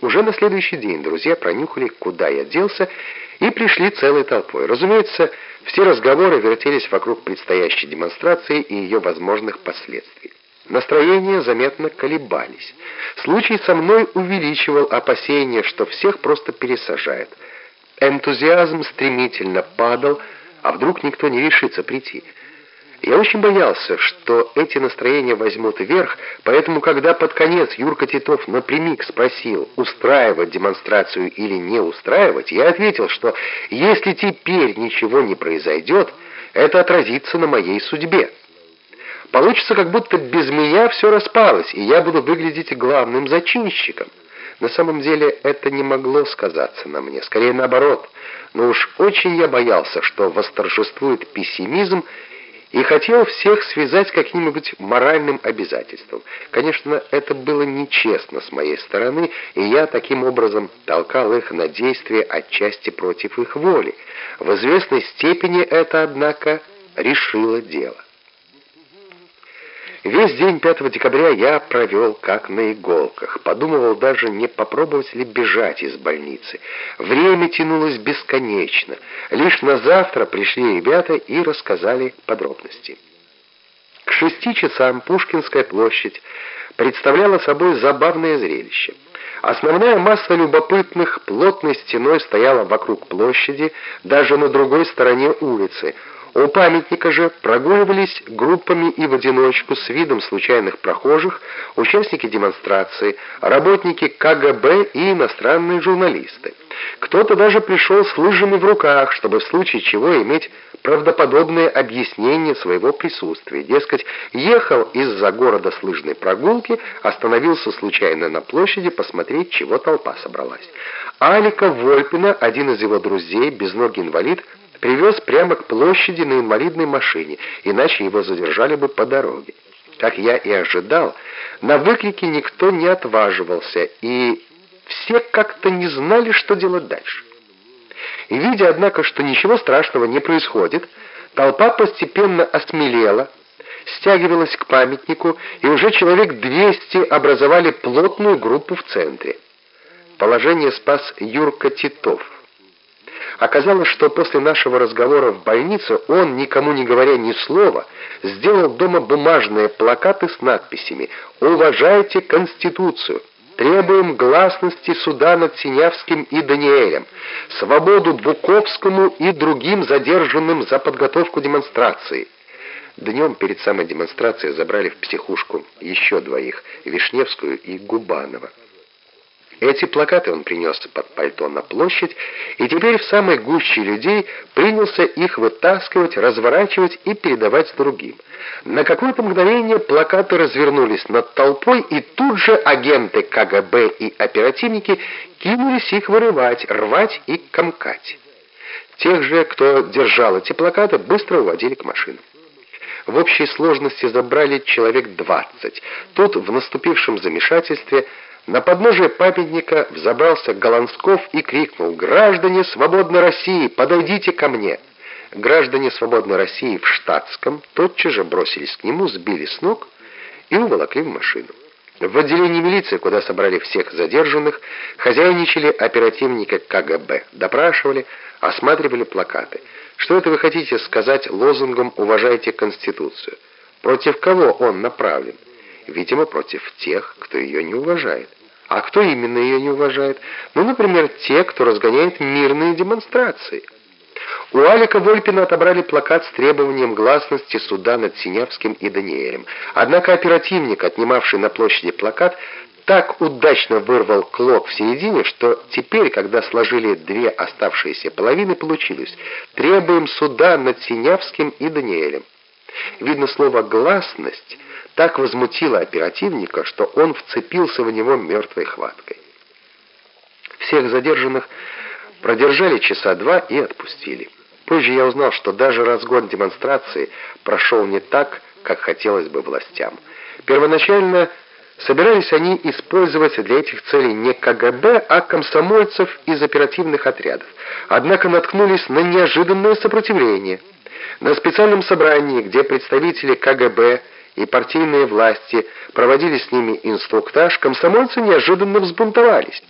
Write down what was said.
Уже на следующий день друзья пронюхали, куда я делся, и пришли целой толпой. Разумеется, все разговоры вертелись вокруг предстоящей демонстрации и ее возможных последствий. Настроения заметно колебались. Случай со мной увеличивал опасения, что всех просто пересажает. Энтузиазм стремительно падал, а вдруг никто не решится прийти. Я очень боялся, что эти настроения возьмут вверх, поэтому, когда под конец Юрка Титов напрямик спросил, устраивать демонстрацию или не устраивать, я ответил, что если теперь ничего не произойдет, это отразится на моей судьбе. Получится, как будто без меня все распалось, и я буду выглядеть главным зачинщиком. На самом деле это не могло сказаться на мне, скорее наоборот. Но уж очень я боялся, что восторжествует пессимизм, и хотел всех связать каким-нибудь моральным обязательством. Конечно, это было нечестно с моей стороны, и я таким образом толкал их на действия отчасти против их воли. В известной степени это, однако, решило дело. Весь день 5 декабря я провел как на иголках. Подумывал даже, не попробовать ли бежать из больницы. Время тянулось бесконечно. Лишь на завтра пришли ребята и рассказали подробности. К шести часам Пушкинская площадь представляла собой забавное зрелище. Основная масса любопытных плотной стеной стояла вокруг площади, даже на другой стороне улицы – у памятника же прогуливались группами и в одиночку с видом случайных прохожих, участники демонстрации, работники КГБ и иностранные журналисты. Кто-то даже пришел с лыжами в руках, чтобы в случае чего иметь правдоподобное объяснение своего присутствия. Дескать, ехал из-за города с лыжной прогулки, остановился случайно на площади посмотреть, чего толпа собралась. Алика Вольпина, один из его друзей, безногий инвалид, привез прямо к площади на инвалидной машине, иначе его задержали бы по дороге. Как я и ожидал, на выкрики никто не отваживался, и все как-то не знали, что делать дальше. И видя, однако, что ничего страшного не происходит, толпа постепенно осмелела, стягивалась к памятнику, и уже человек 200 образовали плотную группу в центре. Положение спас Юрка Титов. Оказалось, что после нашего разговора в больнице он, никому не говоря ни слова, сделал дома бумажные плакаты с надписями «Уважайте Конституцию», «Требуем гласности суда над Синявским и Даниэлем», «Свободу Буковскому и другим задержанным за подготовку демонстрации». Днем перед самой демонстрацией забрали в психушку еще двоих, Вишневскую и Губанова. Эти плакаты он принес под пальто на площадь, и теперь в самой гуще людей принялся их вытаскивать, разворачивать и передавать другим. На какое-то мгновение плакаты развернулись над толпой, и тут же агенты КГБ и оперативники кинулись их вырывать, рвать и комкать. Тех же, кто держал эти плакаты, быстро уводили к машинам. В общей сложности забрали человек 20. Тут в наступившем замешательстве на подножие памятника взобрался Голландсков и крикнул «Граждане свободной России, подойдите ко мне!» Граждане свободной России в штатском тотчас же бросились к нему, сбили с ног и уволокли в машину. В отделении милиции, куда собрали всех задержанных, хозяйничали оперативники КГБ, допрашивали, осматривали плакаты. Что это вы хотите сказать лозунгом «Уважайте Конституцию»? Против кого он направлен? Видимо, против тех, кто ее не уважает. А кто именно ее не уважает? Ну, например, те, кто разгоняет мирные демонстрации. У Алика Вольпина отобрали плакат с требованием гласности суда над Синявским и Даниэлем. Однако оперативник, отнимавший на площади плакат, так удачно вырвал клок в середине, что теперь, когда сложили две оставшиеся половины, получилось «Требуем суда над Синявским и Даниэлем». Видно, слово «гласность» так возмутило оперативника, что он вцепился в него мертвой хваткой. Всех задержанных продержали часа два и отпустили. Позже я узнал, что даже разгон демонстрации прошел не так, как хотелось бы властям. Первоначально собирались они использовать для этих целей не КГБ, а комсомольцев из оперативных отрядов. Однако наткнулись на неожиданное сопротивление. На специальном собрании, где представители КГБ и партийные власти проводили с ними инструктаж, комсомольцы неожиданно взбунтовались.